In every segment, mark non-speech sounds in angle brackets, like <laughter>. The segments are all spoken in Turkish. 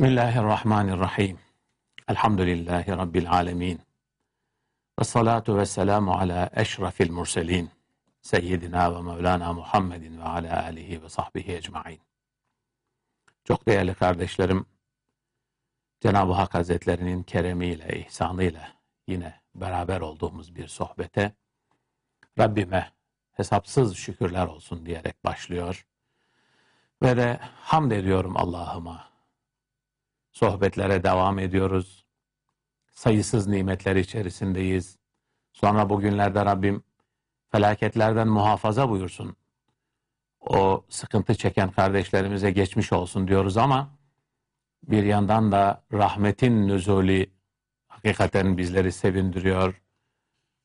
Bismillahirrahmanirrahim. Elhamdülillahi Rabbil alemin. Ve salatu ve selamu ala eşrafil murselin. Seyyidina ve Mevlana Muhammedin ve ala alihi ve sahbihi ecmain. Çok değerli kardeşlerim, Cenab-ı Hak Hazretlerinin keremiyle, ihsanıyla yine beraber olduğumuz bir sohbete Rabbime hesapsız şükürler olsun diyerek başlıyor. Ve de hamd ediyorum Allah'ıma sohbetlere devam ediyoruz. Sayısız nimetler içerisindeyiz. Sonra bugünlerde Rabbim felaketlerden muhafaza buyursun. O sıkıntı çeken kardeşlerimize geçmiş olsun diyoruz ama bir yandan da rahmetin nüzuli hakikaten bizleri sevindiriyor.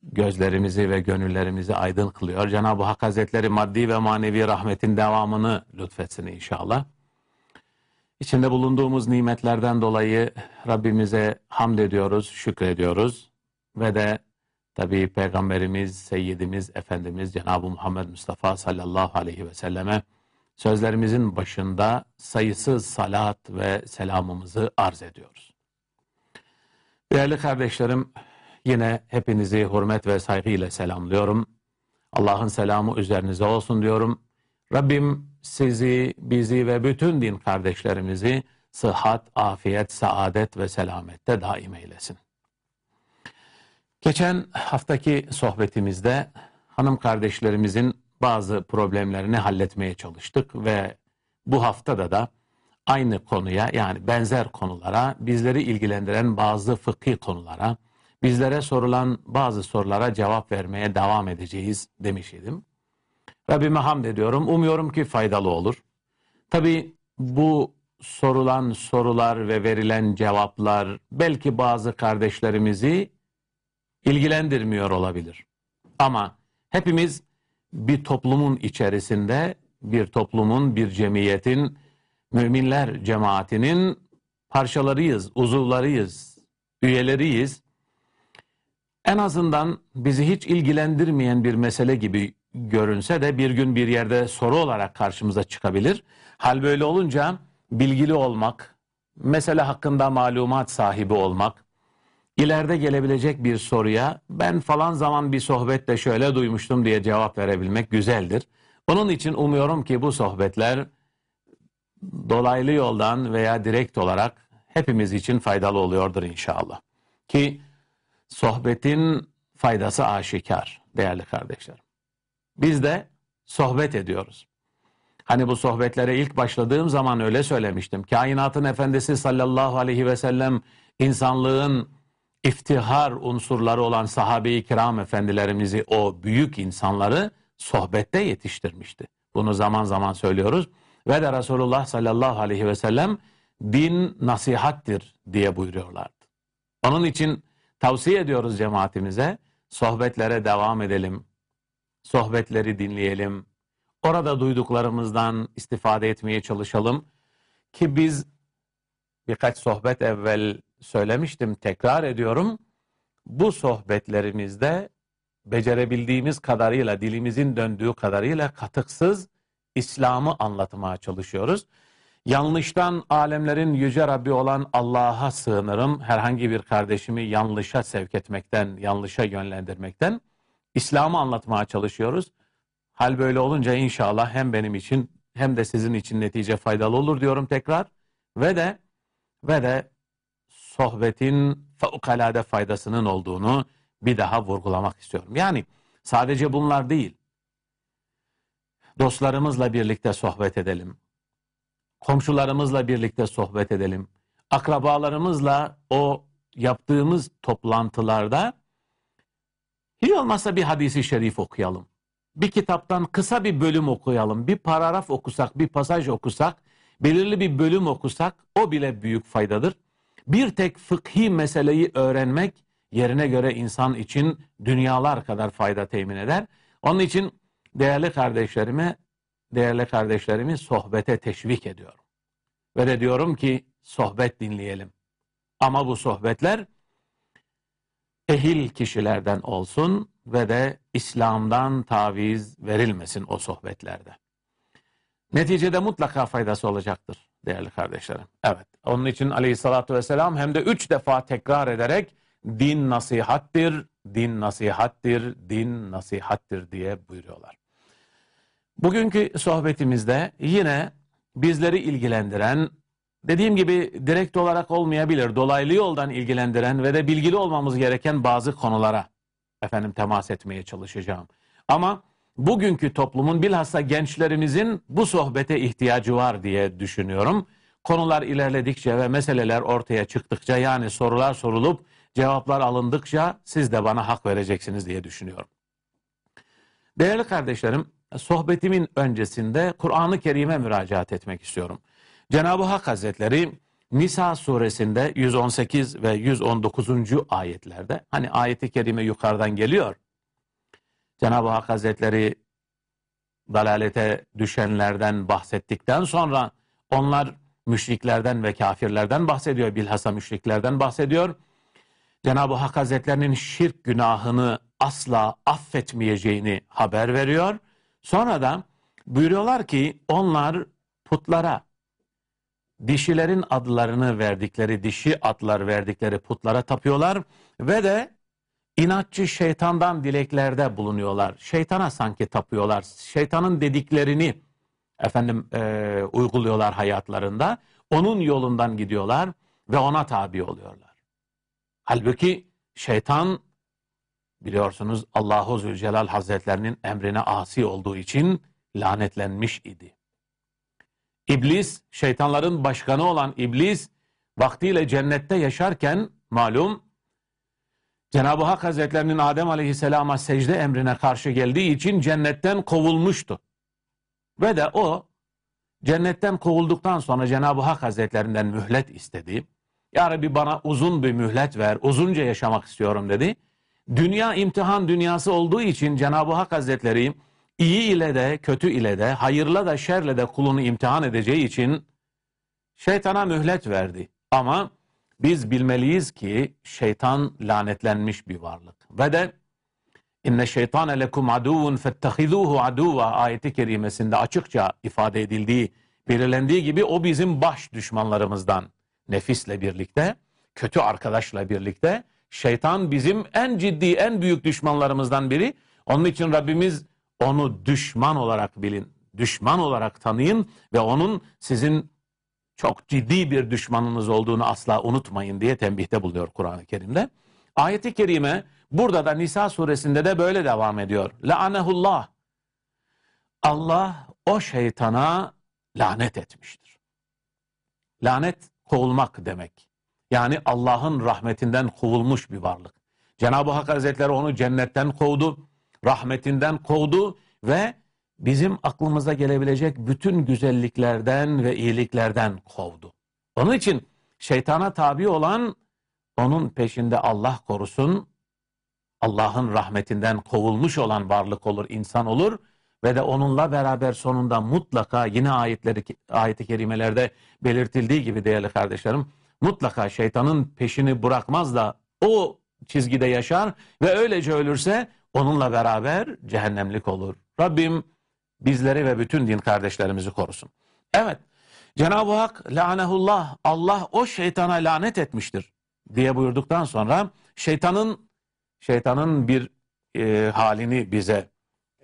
Gözlerimizi ve gönüllerimizi aydın kılıyor. Cenab-ı Hak Hazretleri maddi ve manevi rahmetin devamını lütfetsin inşallah. İçinde bulunduğumuz nimetlerden dolayı Rabbimize hamd ediyoruz, şükrediyoruz ve de tabi Peygamberimiz, Seyyidimiz, Efendimiz Cenab-ı Muhammed Mustafa sallallahu aleyhi ve selleme sözlerimizin başında sayısız salat ve selamımızı arz ediyoruz. Değerli kardeşlerim, yine hepinizi hürmet ve saygıyla selamlıyorum. Allah'ın selamı üzerinize olsun diyorum. Rabbim sizi, bizi ve bütün din kardeşlerimizi sıhhat, afiyet, saadet ve selamette daim eylesin. Geçen haftaki sohbetimizde hanım kardeşlerimizin bazı problemlerini halletmeye çalıştık ve bu haftada da aynı konuya yani benzer konulara, bizleri ilgilendiren bazı fıkhi konulara, bizlere sorulan bazı sorulara cevap vermeye devam edeceğiz demiş idim. Rabbime hamd ediyorum. Umuyorum ki faydalı olur. Tabi bu sorulan sorular ve verilen cevaplar belki bazı kardeşlerimizi ilgilendirmiyor olabilir. Ama hepimiz bir toplumun içerisinde, bir toplumun, bir cemiyetin, müminler cemaatinin parçalarıyız, uzuvlarıyız, üyeleriyiz. En azından bizi hiç ilgilendirmeyen bir mesele gibi görünse de bir gün bir yerde soru olarak karşımıza çıkabilir. Hal böyle olunca bilgili olmak, mesele hakkında malumat sahibi olmak, ileride gelebilecek bir soruya ben falan zaman bir sohbette şöyle duymuştum diye cevap verebilmek güzeldir. Onun için umuyorum ki bu sohbetler dolaylı yoldan veya direkt olarak hepimiz için faydalı oluyordur inşallah. Ki sohbetin faydası aşikar değerli kardeşlerim. Biz de sohbet ediyoruz. Hani bu sohbetlere ilk başladığım zaman öyle söylemiştim. Kainatın efendisi sallallahu aleyhi ve sellem insanlığın iftihar unsurları olan sahabe-i kiram efendilerimizi o büyük insanları sohbette yetiştirmişti. Bunu zaman zaman söylüyoruz. Ve de Resulullah sallallahu aleyhi ve sellem din nasihattir diye buyuruyorlardı. Onun için tavsiye ediyoruz cemaatimize sohbetlere devam edelim sohbetleri dinleyelim. Orada duyduklarımızdan istifade etmeye çalışalım. Ki biz birkaç sohbet evvel söylemiştim, tekrar ediyorum. Bu sohbetlerimizde becerebildiğimiz kadarıyla, dilimizin döndüğü kadarıyla katıksız İslam'ı anlatmaya çalışıyoruz. Yanlıştan alemlerin yüce Rabbi olan Allah'a sığınırım. Herhangi bir kardeşimi yanlışa sevk etmekten, yanlışa yönlendirmekten. İslam'ı anlatmaya çalışıyoruz. Hal böyle olunca inşallah hem benim için hem de sizin için netice faydalı olur diyorum tekrar. Ve de ve de sohbetin fevkalade faydasının olduğunu bir daha vurgulamak istiyorum. Yani sadece bunlar değil. Dostlarımızla birlikte sohbet edelim. Komşularımızla birlikte sohbet edelim. Akrabalarımızla o yaptığımız toplantılarda hiç olmazsa bir hadisi şerif okuyalım. Bir kitaptan kısa bir bölüm okuyalım. Bir paragraf okusak, bir pasaj okusak, belirli bir bölüm okusak o bile büyük faydadır. Bir tek fıkhi meseleyi öğrenmek yerine göre insan için dünyalar kadar fayda temin eder. Onun için değerli kardeşlerime, değerli kardeşlerimi sohbete teşvik ediyorum. Ve de diyorum ki sohbet dinleyelim. Ama bu sohbetler ehil kişilerden olsun ve de İslam'dan taviz verilmesin o sohbetlerde. Neticede mutlaka faydası olacaktır. değerli kardeşlerim. Evet. Onun için aleyhissalatü vesselam hem de üç defa tekrar ederek din nasihattir, din nasihattir, din nasihattir diye buyuruyorlar. Bugünkü sohbetimizde yine bizleri ilgilendiren, dediğim gibi direkt olarak olmayabilir, dolaylı yoldan ilgilendiren ve de bilgili olmamız gereken bazı konulara efendim temas etmeye çalışacağım. Ama bugünkü toplumun bilhassa gençlerimizin bu sohbete ihtiyacı var diye düşünüyorum. Konular ilerledikçe ve meseleler ortaya çıktıkça yani sorular sorulup cevaplar alındıkça siz de bana hak vereceksiniz diye düşünüyorum. Değerli kardeşlerim, sohbetimin öncesinde Kur'an-ı Kerim'e müracaat etmek istiyorum. Cenab-ı Hak Hazretleri Nisa suresinde 118 ve 119. ayetlerde hani ayeti kerime yukarıdan geliyor. Cenab-ı Hak Hazretleri dalalete düşenlerden bahsettikten sonra onlar müşriklerden ve kafirlerden bahsediyor. Bilhassa müşriklerden bahsediyor. Cenab-ı Hak Hazretlerinin şirk günahını asla affetmeyeceğini haber veriyor. Sonra da buyuruyorlar ki onlar putlara, dişilerin adlarını verdikleri, dişi adlar verdikleri putlara tapıyorlar ve de inatçı şeytandan dileklerde bulunuyorlar. Şeytana sanki tapıyorlar. Şeytanın dediklerini efendim e, uyguluyorlar hayatlarında. Onun yolundan gidiyorlar ve ona tabi oluyorlar. Halbuki şeytan biliyorsunuz Allahu Zülcelal Hazretlerinin emrine asi olduğu için lanetlenmiş idi. İblis, şeytanların başkanı olan İblis vaktiyle cennette yaşarken malum Cenab-ı Hak Hazretlerinin Adem Aleyhisselam'a secde emrine karşı geldiği için cennetten kovulmuştu. Ve de o cennetten kovulduktan sonra Cenab-ı Hak Hazretlerinden mühlet istedi. Ya Rabbi bana uzun bir mühlet ver, uzunca yaşamak istiyorum dedi. Dünya imtihan dünyası olduğu için Cenab-ı Hak Hazretleri iyi ile de kötü ile de hayırla da şerle de kulunu imtihan edeceği için şeytana mühlet verdi. Ama biz bilmeliyiz ki şeytan lanetlenmiş bir varlık. Ve de inne şeytane lekum aduvun fettehizuhu aduva ayeti kerimesinde açıkça ifade edildiği, belirlendiği gibi o bizim baş düşmanlarımızdan. Nefisle birlikte, kötü arkadaşla birlikte şeytan bizim en ciddi, en büyük düşmanlarımızdan biri. Onun için Rabbimiz onu düşman olarak bilin, düşman olarak tanıyın ve onun sizin çok ciddi bir düşmanınız olduğunu asla unutmayın diye tembihte bulunuyor Kur'an-ı Kerim'de. Ayeti kerime burada da Nisa suresinde de böyle devam ediyor. La'anehullah. Allah o şeytana lanet etmiştir. Lanet kovulmak demek. Yani Allah'ın rahmetinden kovulmuş bir varlık. Cenab-ı Hak Hazretleri onu cennetten kovdu, rahmetinden kovdu ve bizim aklımıza gelebilecek bütün güzelliklerden ve iyiliklerden kovdu. Onun için şeytana tabi olan onun peşinde Allah korusun, Allah'ın rahmetinden kovulmuş olan varlık olur, insan olur ve de onunla beraber sonunda mutlaka yine ayetleri ayet-i kerimelerde belirtildiği gibi değerli kardeşlerim mutlaka şeytanın peşini bırakmaz da o çizgide yaşar ve öylece ölürse onunla beraber cehennemlik olur. Rabbim bizleri ve bütün din kardeşlerimizi korusun. Evet, Cenab-ı Hak lanehullah, Allah o şeytana lanet etmiştir diye buyurduktan sonra şeytanın şeytanın bir e, halini bize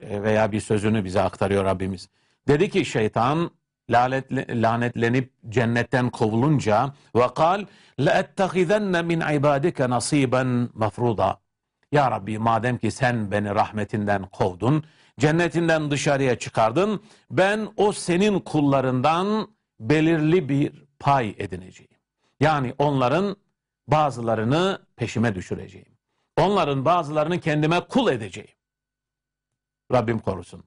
e, veya bir sözünü bize aktarıyor Rabbimiz. Dedi ki şeytan lanetle, lanetlenip cennetten kovulunca ve kal le'ettehizenne min ibadike nasiben mafruda. Ya Rabbi madem ki sen beni rahmetinden kovdun, cennetinden dışarıya çıkardın, ben o senin kullarından belirli bir pay edineceğim. Yani onların bazılarını peşime düşüreceğim. Onların bazılarını kendime kul edeceğim. Rabbim korusun.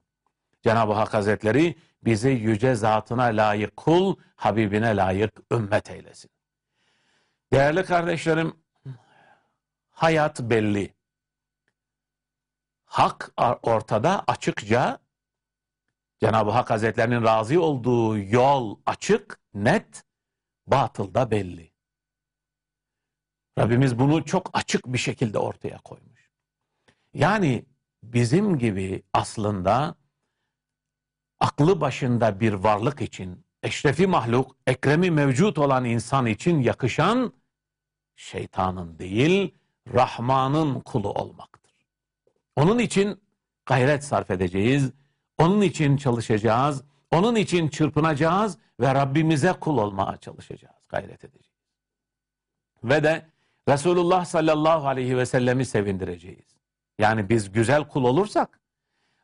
Cenab-ı Hak Hazretleri bizi yüce zatına layık kul, Habibine layık ümmet eylesin. Değerli kardeşlerim, hayat belli. Hak ortada açıkça Cenab-ı Hak Hazretlerinin razı olduğu yol açık, net, batıl da belli. Rabbimiz bunu çok açık bir şekilde ortaya koymuş. Yani bizim gibi aslında aklı başında bir varlık için eşrefi mahluk, ekremi mevcut olan insan için yakışan şeytanın değil, Rahman'ın kulu olmaktır. Onun için gayret sarf edeceğiz, onun için çalışacağız, onun için çırpınacağız ve Rabbimize kul olmaya çalışacağız, gayret edeceğiz. Ve de Resulullah sallallahu aleyhi ve sellemi sevindireceğiz. Yani biz güzel kul olursak,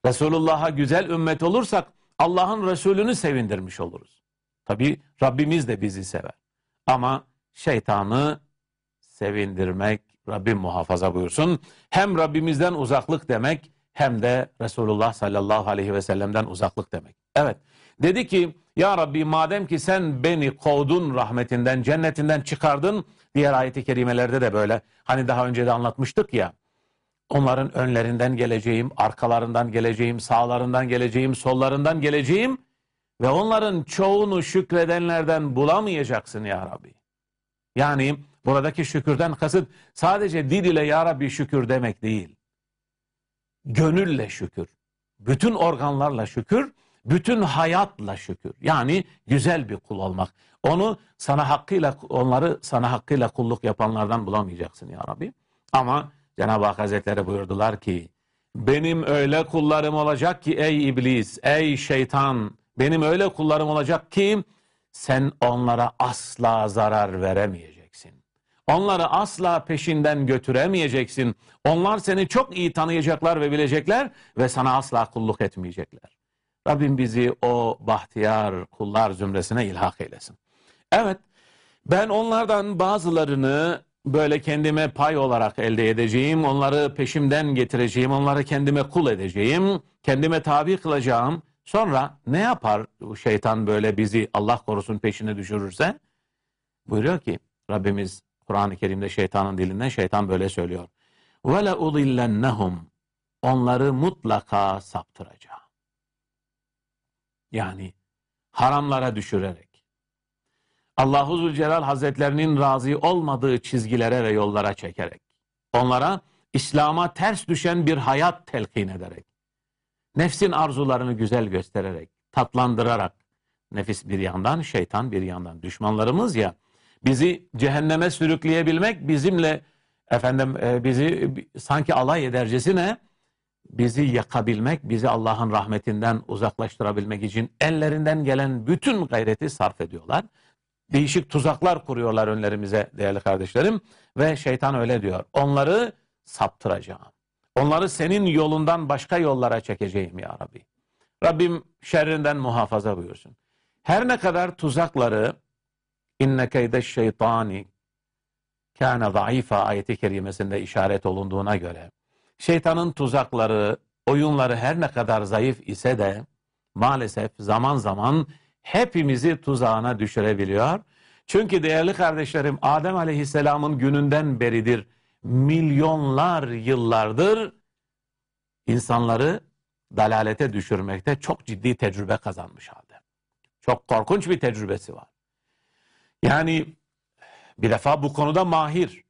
Resulullah'a güzel ümmet olursak Allah'ın Resulünü sevindirmiş oluruz. Tabi Rabbimiz de bizi sever. Ama şeytanı sevindirmek Rabbim muhafaza buyursun. Hem Rabbimizden uzaklık demek hem de Resulullah sallallahu aleyhi ve sellem'den uzaklık demek. Evet dedi ki ya Rabbi madem ki sen beni kovdun rahmetinden cennetinden çıkardın diğer ayeti kerimelerde de böyle hani daha önce de anlatmıştık ya onların önlerinden geleceğim, arkalarından geleceğim, sağlarından geleceğim, sollarından geleceğim ve onların çoğunu şükredenlerden bulamayacaksın ya Rabbi. Yani buradaki şükürden kasıt sadece dil ile ya Rabbi şükür demek değil. Gönülle şükür. Bütün organlarla şükür, bütün hayatla şükür. Yani güzel bir kul olmak. Onu sana hakkıyla onları sana hakkıyla kulluk yapanlardan bulamayacaksın ya Rabbi. Ama Cenab-ı Hak Hazretleri buyurdular ki benim öyle kullarım olacak ki ey iblis, ey şeytan benim öyle kullarım olacak ki sen onlara asla zarar veremeyeceksin. Onları asla peşinden götüremeyeceksin. Onlar seni çok iyi tanıyacaklar ve bilecekler ve sana asla kulluk etmeyecekler. Rabbim bizi o bahtiyar kullar zümresine ilhak eylesin. Evet, ben onlardan bazılarını böyle kendime pay olarak elde edeceğim, onları peşimden getireceğim, onları kendime kul edeceğim, kendime tabi kılacağım. Sonra ne yapar şeytan böyle bizi Allah korusun peşine düşürürse? Buyuruyor ki Rabbimiz Kur'an-ı Kerim'de şeytanın dilinden şeytan böyle söylüyor. Ve le udillennehum onları mutlaka saptıracağım. Yani haramlara düşürerek. Allahu Zülcelal Hazretlerinin razı olmadığı çizgilere ve yollara çekerek. Onlara İslam'a ters düşen bir hayat telkin ederek. Nefsin arzularını güzel göstererek, tatlandırarak. Nefis bir yandan, şeytan bir yandan. Düşmanlarımız ya bizi cehenneme sürükleyebilmek bizimle efendim e, bizi sanki alay edercesine bizi yakabilmek, bizi Allah'ın rahmetinden uzaklaştırabilmek için ellerinden gelen bütün gayreti sarf ediyorlar. Değişik tuzaklar kuruyorlar önlerimize değerli kardeşlerim ve şeytan öyle diyor. Onları saptıracağım. Onları senin yolundan başka yollara çekeceğim ya Rabbi. Rabbim şerrinden muhafaza buyursun. Her ne kadar tuzakları inne keyde şeytani kâne zayıfa ayeti kerimesinde işaret olunduğuna göre şeytanın tuzakları, oyunları her ne kadar zayıf ise de maalesef zaman zaman hepimizi tuzağına düşürebiliyor. Çünkü değerli kardeşlerim Adem Aleyhisselam'ın gününden beridir milyonlar yıllardır insanları dalalete düşürmekte çok ciddi tecrübe kazanmış halde. Çok korkunç bir tecrübesi var. Yani bir defa bu konuda mahir,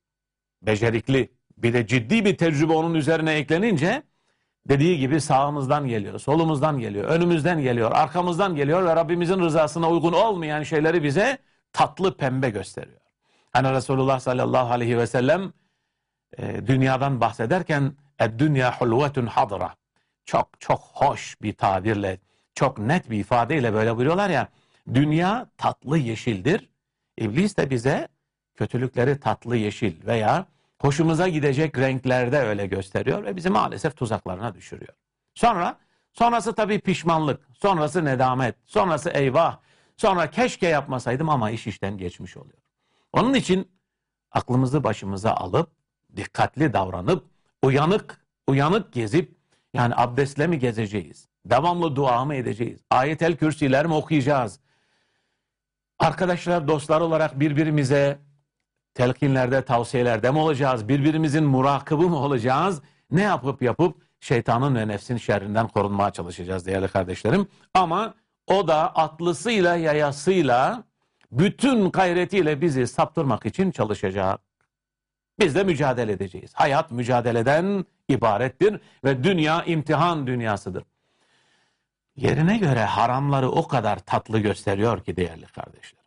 becerikli, bir de ciddi bir tecrübe onun üzerine eklenince dediği gibi sağımızdan geliyor, solumuzdan geliyor, önümüzden geliyor, arkamızdan geliyor ve Rabbimizin rızasına uygun olmayan şeyleri bize tatlı pembe gösteriyor. Hani Resulullah sallallahu aleyhi ve sellem e, dünyadan bahsederken dünya hulvetun hadra çok çok hoş bir tabirle çok net bir ifadeyle böyle buyuruyorlar ya dünya tatlı yeşildir. İblis de bize kötülükleri tatlı yeşil veya hoşumuza gidecek renklerde öyle gösteriyor ve bizi maalesef tuzaklarına düşürüyor. Sonra sonrası tabii pişmanlık, sonrası nedamet, sonrası eyvah, sonra keşke yapmasaydım ama iş işten geçmiş oluyor. Onun için aklımızı başımıza alıp dikkatli davranıp uyanık uyanık gezip yani abdestle mi gezeceğiz? Devamlı dua mı edeceğiz? Ayetel kürsiler mi okuyacağız? Arkadaşlar, dostlar olarak birbirimize telkinlerde, tavsiyelerde mi olacağız? Birbirimizin murakabı mı olacağız? Ne yapıp yapıp şeytanın ve nefsin şerrinden korunmaya çalışacağız değerli kardeşlerim. Ama o da atlısıyla, yayasıyla, bütün gayretiyle bizi saptırmak için çalışacak. Biz de mücadele edeceğiz. Hayat mücadeleden ibarettir ve dünya imtihan dünyasıdır. Yerine göre haramları o kadar tatlı gösteriyor ki değerli kardeşlerim.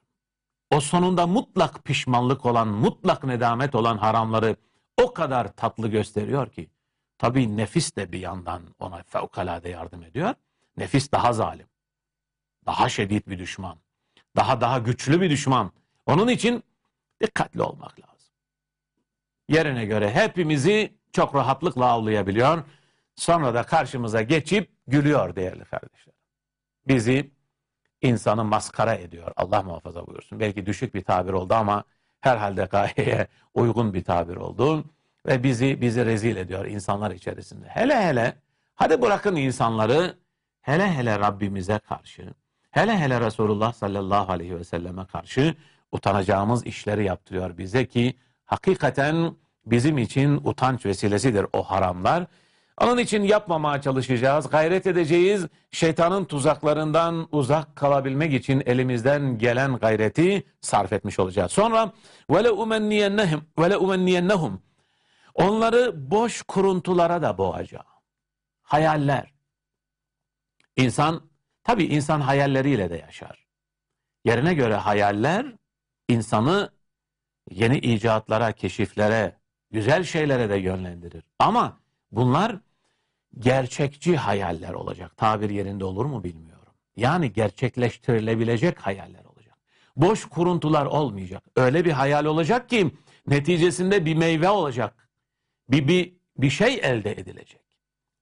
O sonunda mutlak pişmanlık olan, mutlak nedamet olan haramları o kadar tatlı gösteriyor ki. Tabii nefis de bir yandan ona fevkalade yardım ediyor. Nefis daha zalim. Daha şiddet bir düşman. Daha daha güçlü bir düşman. Onun için dikkatli olmak lazım. Yerine göre hepimizi çok rahatlıkla avlayabiliyor. Sonra da karşımıza geçip gülüyor değerli kardeşler. Bizi insanı maskara ediyor. Allah muhafaza buyursun. Belki düşük bir tabir oldu ama herhalde gayeye <laughs> uygun bir tabir oldu. Ve bizi bizi rezil ediyor insanlar içerisinde. Hele hele hadi bırakın insanları hele hele Rabbimize karşı hele hele Resulullah sallallahu aleyhi ve selleme karşı utanacağımız işleri yaptırıyor bize ki hakikaten bizim için utanç vesilesidir o haramlar. Onun için yapmamaya çalışacağız, gayret edeceğiz. Şeytanın tuzaklarından uzak kalabilmek için elimizden gelen gayreti sarf etmiş olacağız. Sonra vele umenniyennehum vele umenniyennehum onları boş kuruntulara da boğacağım. Hayaller. İnsan tabii insan hayalleriyle de yaşar. Yerine göre hayaller insanı yeni icatlara, keşiflere, güzel şeylere de yönlendirir. Ama bunlar gerçekçi hayaller olacak. Tabir yerinde olur mu bilmiyorum. Yani gerçekleştirilebilecek hayaller olacak. Boş kuruntular olmayacak. Öyle bir hayal olacak ki neticesinde bir meyve olacak. Bir, bir, bir şey elde edilecek.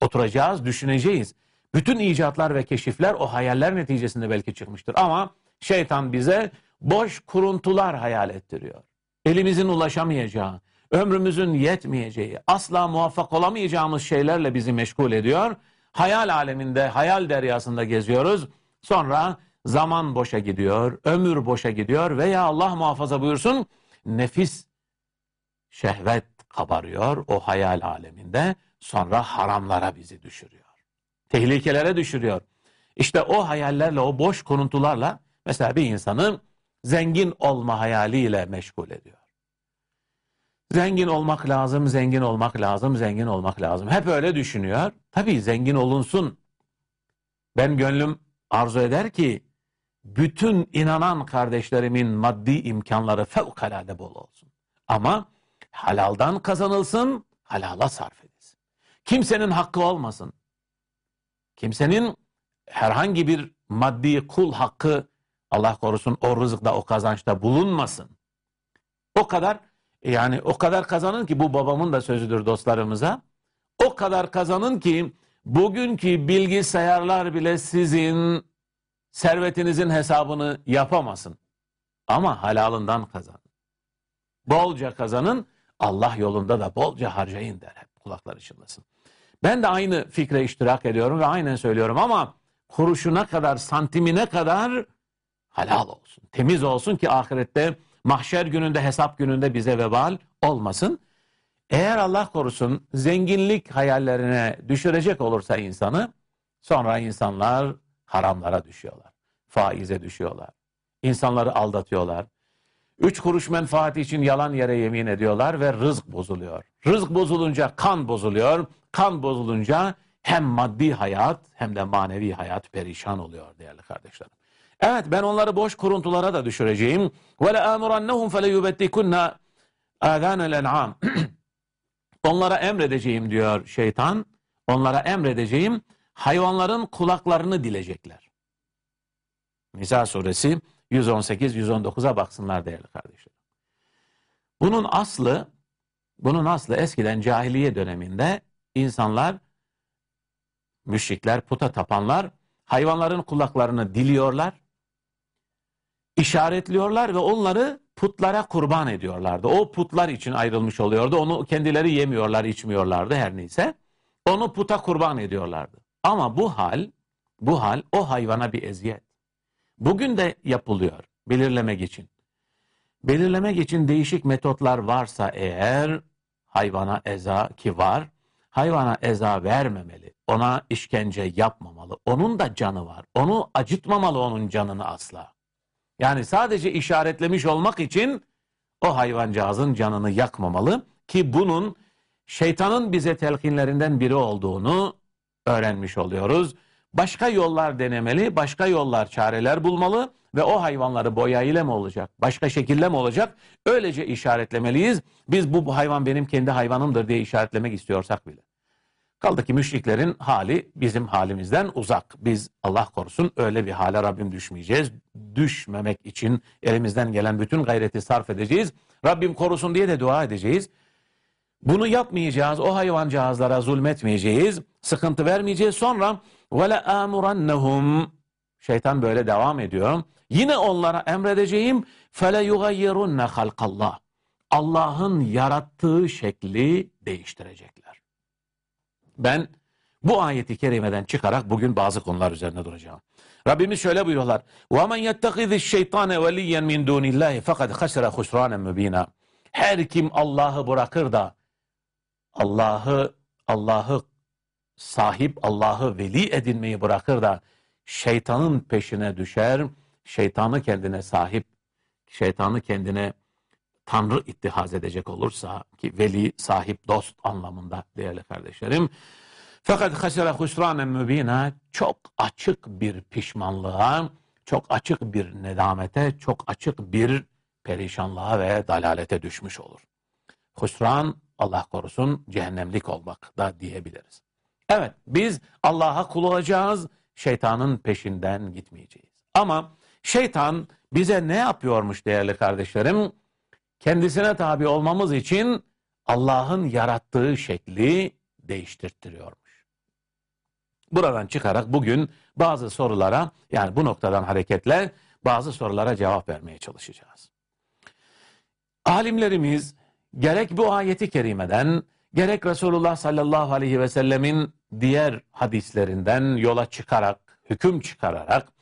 Oturacağız, düşüneceğiz. Bütün icatlar ve keşifler o hayaller neticesinde belki çıkmıştır. Ama şeytan bize boş kuruntular hayal ettiriyor. Elimizin ulaşamayacağı, ömrümüzün yetmeyeceği, asla muvaffak olamayacağımız şeylerle bizi meşgul ediyor. Hayal aleminde, hayal deryasında geziyoruz. Sonra zaman boşa gidiyor, ömür boşa gidiyor veya Allah muhafaza buyursun nefis şehvet kabarıyor o hayal aleminde. Sonra haramlara bizi düşürüyor. Tehlikelere düşürüyor. İşte o hayallerle, o boş konuntularla mesela bir insanın zengin olma hayaliyle meşgul ediyor. Zengin olmak lazım, zengin olmak lazım, zengin olmak lazım. Hep öyle düşünüyor. Tabii zengin olunsun. Ben gönlüm arzu eder ki bütün inanan kardeşlerimin maddi imkanları fevkalade bol olsun. Ama halaldan kazanılsın, halala sarf edilsin. Kimsenin hakkı olmasın. Kimsenin herhangi bir maddi kul hakkı Allah korusun o rızıkta o kazançta bulunmasın. O kadar yani o kadar kazanın ki bu babamın da sözüdür dostlarımıza. O kadar kazanın ki bugünkü bilgisayarlar bile sizin servetinizin hesabını yapamasın. Ama halalından kazanın. Bolca kazanın, Allah yolunda da bolca harcayın der hep kulaklar çınlasın. Ben de aynı fikre iştirak ediyorum ve aynen söylüyorum ama kuruşuna kadar, santimine kadar halal olsun. Temiz olsun ki ahirette mahşer gününde hesap gününde bize vebal olmasın. Eğer Allah korusun zenginlik hayallerine düşürecek olursa insanı sonra insanlar haramlara düşüyorlar. Faize düşüyorlar. İnsanları aldatıyorlar. Üç kuruş menfaati için yalan yere yemin ediyorlar ve rızk bozuluyor. Rızk bozulunca kan bozuluyor. Kan bozulunca hem maddi hayat hem de manevi hayat perişan oluyor değerli kardeşlerim. Evet ben onları boş kuruntulara da düşüreceğim. Ve le amurannahum fe leyubettikunna adânel en'am. <clears throat> Onlara emredeceğim diyor şeytan. Onlara emredeceğim. Hayvanların kulaklarını dilecekler. Nisa suresi 118-119'a baksınlar değerli kardeşler. Bunun aslı bunun aslı eskiden cahiliye döneminde insanlar müşrikler, puta tapanlar hayvanların kulaklarını diliyorlar işaretliyorlar ve onları putlara kurban ediyorlardı. O putlar için ayrılmış oluyordu. Onu kendileri yemiyorlar, içmiyorlardı her neyse. Onu puta kurban ediyorlardı. Ama bu hal, bu hal o hayvana bir eziyet. Bugün de yapılıyor belirlemek için. Belirlemek için değişik metotlar varsa eğer hayvana eza ki var, hayvana eza vermemeli. Ona işkence yapmamalı. Onun da canı var. Onu acıtmamalı onun canını asla. Yani sadece işaretlemiş olmak için o hayvancağızın canını yakmamalı ki bunun şeytanın bize telkinlerinden biri olduğunu öğrenmiş oluyoruz. başka yollar denemeli, başka yollar, çareler bulmalı ve o hayvanları boyayla mı olacak, başka şekilde mi olacak? Öylece işaretlemeliyiz. Biz bu hayvan benim kendi hayvanımdır diye işaretlemek istiyorsak bile. Kaldı ki müşriklerin hali bizim halimizden uzak. Biz Allah korusun öyle bir hale Rabbim düşmeyeceğiz. Düşmemek için elimizden gelen bütün gayreti sarf edeceğiz. Rabbim korusun diye de dua edeceğiz. Bunu yapmayacağız. O hayvancağızlara zulmetmeyeceğiz. Sıkıntı vermeyeceğiz. Sonra vele amurannahum şeytan böyle devam ediyor. Yine onlara emredeceğim fele yugayyirunne halkallah. Allah'ın yarattığı şekli değiştirecekler. Ben bu ayeti kerimeden çıkarak bugün bazı konular üzerine duracağım. Rabbimiz şöyle buyuruyorlar. وَمَنْ يَتَّخِذِ الشَّيْطَانَ وَلِيًّا مِنْ دُونِ اللّٰهِ فَقَدْ خَسِرَ خُسْرَانًا مُب۪ينًا Her kim Allah'ı bırakır da Allah'ı Allah'ı sahip, Allah'ı veli edinmeyi bırakır da şeytanın peşine düşer, şeytanı kendine sahip, şeytanı kendine Tanrı ittihaz edecek olursa ki veli, sahip, dost anlamında değerli kardeşlerim. Fakat hasira husranen mübina çok açık bir pişmanlığa, çok açık bir nedamete, çok açık bir perişanlığa ve dalalete düşmüş olur. Husran Allah korusun cehennemlik olmak da diyebiliriz. Evet biz Allah'a kul olacağız, şeytanın peşinden gitmeyeceğiz. Ama şeytan bize ne yapıyormuş değerli kardeşlerim? Kendisine tabi olmamız için Allah'ın yarattığı şekli değiştirtiyormuş. Buradan çıkarak bugün bazı sorulara yani bu noktadan hareketle bazı sorulara cevap vermeye çalışacağız. Alimlerimiz gerek bu ayeti kerimeden gerek Resulullah sallallahu aleyhi ve sellemin diğer hadislerinden yola çıkarak, hüküm çıkararak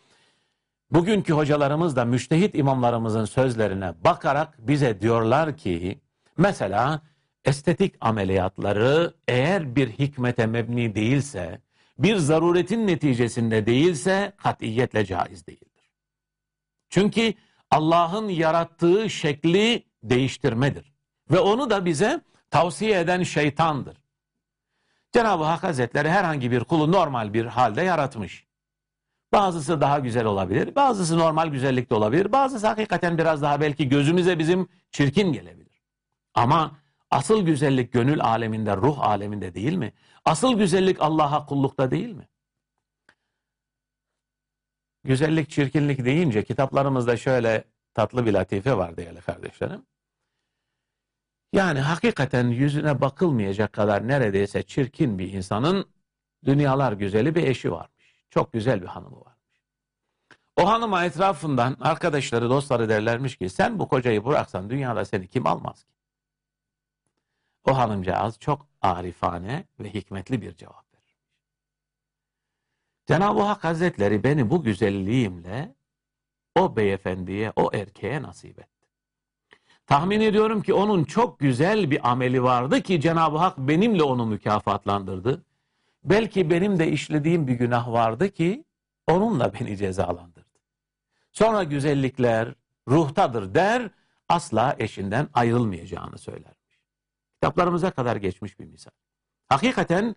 bugünkü hocalarımız da müştehit imamlarımızın sözlerine bakarak bize diyorlar ki mesela estetik ameliyatları eğer bir hikmete mebni değilse, bir zaruretin neticesinde değilse katiyetle caiz değildir. Çünkü Allah'ın yarattığı şekli değiştirmedir. Ve onu da bize tavsiye eden şeytandır. Cenab-ı Hak Hazretleri herhangi bir kulu normal bir halde yaratmış. Bazısı daha güzel olabilir, bazısı normal güzellikte olabilir, bazısı hakikaten biraz daha belki gözümüze bizim çirkin gelebilir. Ama asıl güzellik gönül aleminde, ruh aleminde değil mi? Asıl güzellik Allah'a kullukta değil mi? Güzellik, çirkinlik deyince kitaplarımızda şöyle tatlı bir latife var değerli kardeşlerim. Yani hakikaten yüzüne bakılmayacak kadar neredeyse çirkin bir insanın dünyalar güzeli bir eşi varmış. Çok güzel bir hanımı varmış. O hanıma etrafından arkadaşları, dostları derlermiş ki sen bu kocayı bıraksan dünyada seni kim almaz ki? O hanımcağız çok arifane ve hikmetli bir cevap verir. Cenab-ı Hak Hazretleri beni bu güzelliğimle o beyefendiye, o erkeğe nasip etti. Tahmin ediyorum ki onun çok güzel bir ameli vardı ki Cenab-ı Hak benimle onu mükafatlandırdı. Belki benim de işlediğim bir günah vardı ki onunla beni cezalandırdı. Sonra güzellikler ruhtadır der, asla eşinden ayrılmayacağını söylermiş. Kitaplarımıza kadar geçmiş bir misal. Hakikaten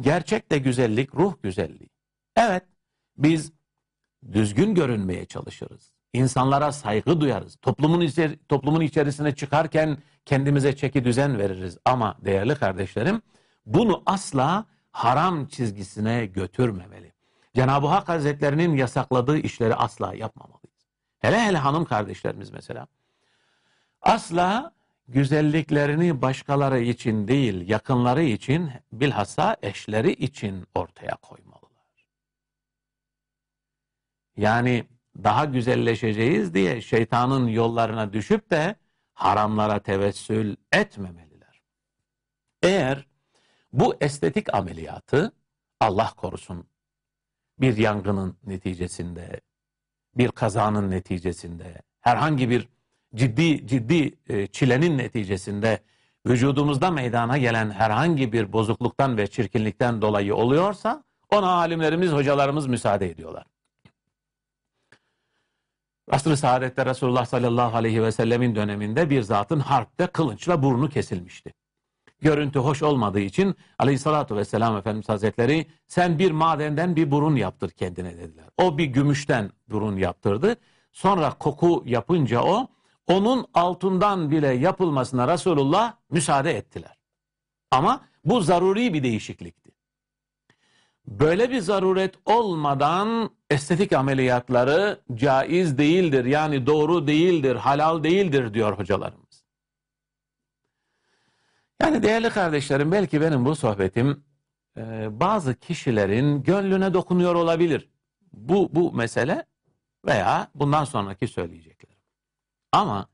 gerçek de güzellik ruh güzelliği. Evet, biz düzgün görünmeye çalışırız. İnsanlara saygı duyarız. Toplumun, içer toplumun içerisine çıkarken kendimize çeki düzen veririz. Ama değerli kardeşlerim bunu asla haram çizgisine götürmemeli. Cenab-ı Hak Hazretlerinin yasakladığı işleri asla yapmamalıyız. Hele hele hanım kardeşlerimiz mesela. Asla güzelliklerini başkaları için değil, yakınları için, bilhassa eşleri için ortaya koymalılar. Yani daha güzelleşeceğiz diye şeytanın yollarına düşüp de haramlara tevessül etmemeliler. Eğer bu estetik ameliyatı Allah korusun bir yangının neticesinde, bir kazanın neticesinde, herhangi bir ciddi ciddi e, çilenin neticesinde vücudumuzda meydana gelen herhangi bir bozukluktan ve çirkinlikten dolayı oluyorsa ona alimlerimiz, hocalarımız müsaade ediyorlar. Asr-ı Saadet'te Resulullah sallallahu aleyhi ve sellemin döneminde bir zatın harpte kılınçla burnu kesilmişti. Görüntü hoş olmadığı için aleyhissalatü vesselam Efendimiz Hazretleri sen bir madenden bir burun yaptır kendine dediler. O bir gümüşten burun yaptırdı. Sonra koku yapınca o onun altından bile yapılmasına Resulullah müsaade ettiler. Ama bu zaruri bir değişiklikti. Böyle bir zaruret olmadan estetik ameliyatları caiz değildir. Yani doğru değildir, halal değildir diyor hocalarımız. Yani değerli kardeşlerim belki benim bu sohbetim e, bazı kişilerin gönlüne dokunuyor olabilir. Bu, bu mesele veya bundan sonraki söyleyeceklerim. Ama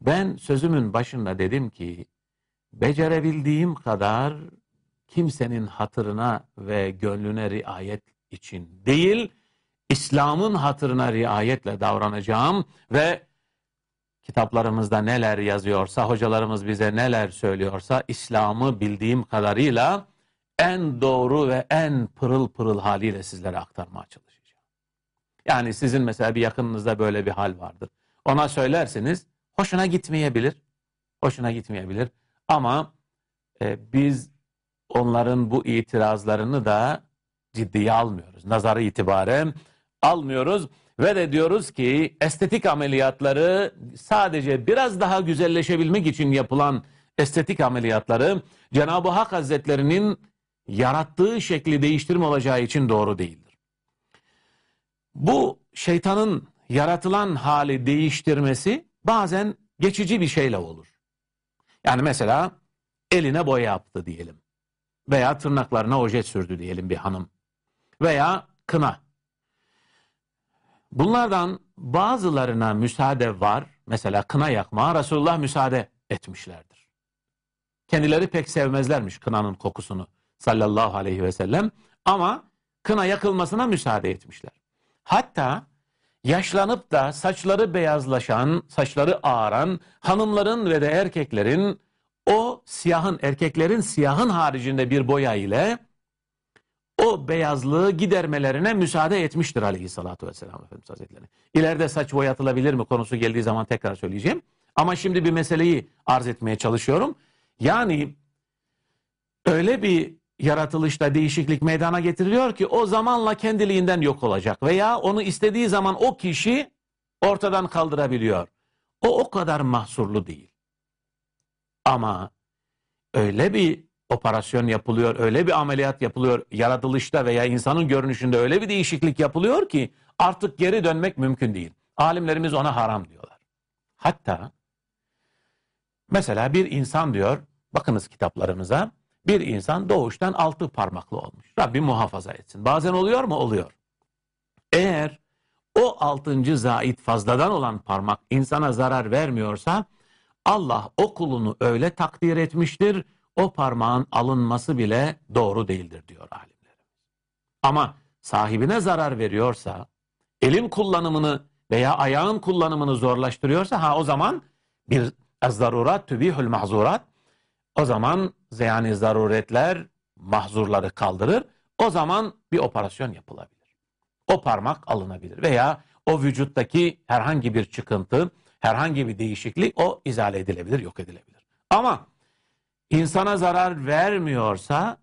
ben sözümün başında dedim ki becerebildiğim kadar kimsenin hatırına ve gönlüne riayet için değil, İslam'ın hatırına riayetle davranacağım ve kitaplarımızda neler yazıyorsa, hocalarımız bize neler söylüyorsa İslam'ı bildiğim kadarıyla en doğru ve en pırıl pırıl haliyle sizlere aktarmaya çalışacağım. Yani sizin mesela bir yakınınızda böyle bir hal vardır. Ona söylersiniz, hoşuna gitmeyebilir. Hoşuna gitmeyebilir. Ama e, biz onların bu itirazlarını da ciddiye almıyoruz. Nazarı itibaren almıyoruz ve de diyoruz ki estetik ameliyatları sadece biraz daha güzelleşebilmek için yapılan estetik ameliyatları Cenab-ı Hak Hazretlerinin yarattığı şekli değiştirme olacağı için doğru değildir. Bu şeytanın yaratılan hali değiştirmesi bazen geçici bir şeyle olur. Yani mesela eline boya yaptı diyelim veya tırnaklarına oje sürdü diyelim bir hanım veya kına. Bunlardan bazılarına müsaade var. Mesela kına yakma Resulullah müsaade etmişlerdir. Kendileri pek sevmezlermiş kınanın kokusunu sallallahu aleyhi ve sellem ama kına yakılmasına müsaade etmişler. Hatta yaşlanıp da saçları beyazlaşan, saçları ağaran hanımların ve de erkeklerin o siyahın, erkeklerin siyahın haricinde bir boya ile o beyazlığı gidermelerine müsaade etmiştir aleyhissalatü vesselam Efendimiz Hazretleri. İleride saç boyatılabilir mi konusu geldiği zaman tekrar söyleyeceğim. Ama şimdi bir meseleyi arz etmeye çalışıyorum. Yani öyle bir yaratılışta değişiklik meydana getiriliyor ki o zamanla kendiliğinden yok olacak. Veya onu istediği zaman o kişi ortadan kaldırabiliyor. O o kadar mahsurlu değil. Ama öyle bir operasyon yapılıyor, öyle bir ameliyat yapılıyor, yaratılışta veya insanın görünüşünde öyle bir değişiklik yapılıyor ki artık geri dönmek mümkün değil. Alimlerimiz ona haram diyorlar. Hatta mesela bir insan diyor, bakınız kitaplarımıza, bir insan doğuştan altı parmaklı olmuş. Rabbim muhafaza etsin. Bazen oluyor mu? Oluyor. Eğer o altıncı zait fazladan olan parmak insana zarar vermiyorsa Allah o kulunu öyle takdir etmiştir, o parmağın alınması bile doğru değildir diyor alimlerimiz. Ama sahibine zarar veriyorsa, elin kullanımını veya ayağın kullanımını zorlaştırıyorsa ha o zaman bir zarurat tübihül mahzurat o zaman yani zaruretler mahzurları kaldırır. O zaman bir operasyon yapılabilir. O parmak alınabilir veya o vücuttaki herhangi bir çıkıntı herhangi bir değişiklik o izale edilebilir, yok edilebilir. Ama insana zarar vermiyorsa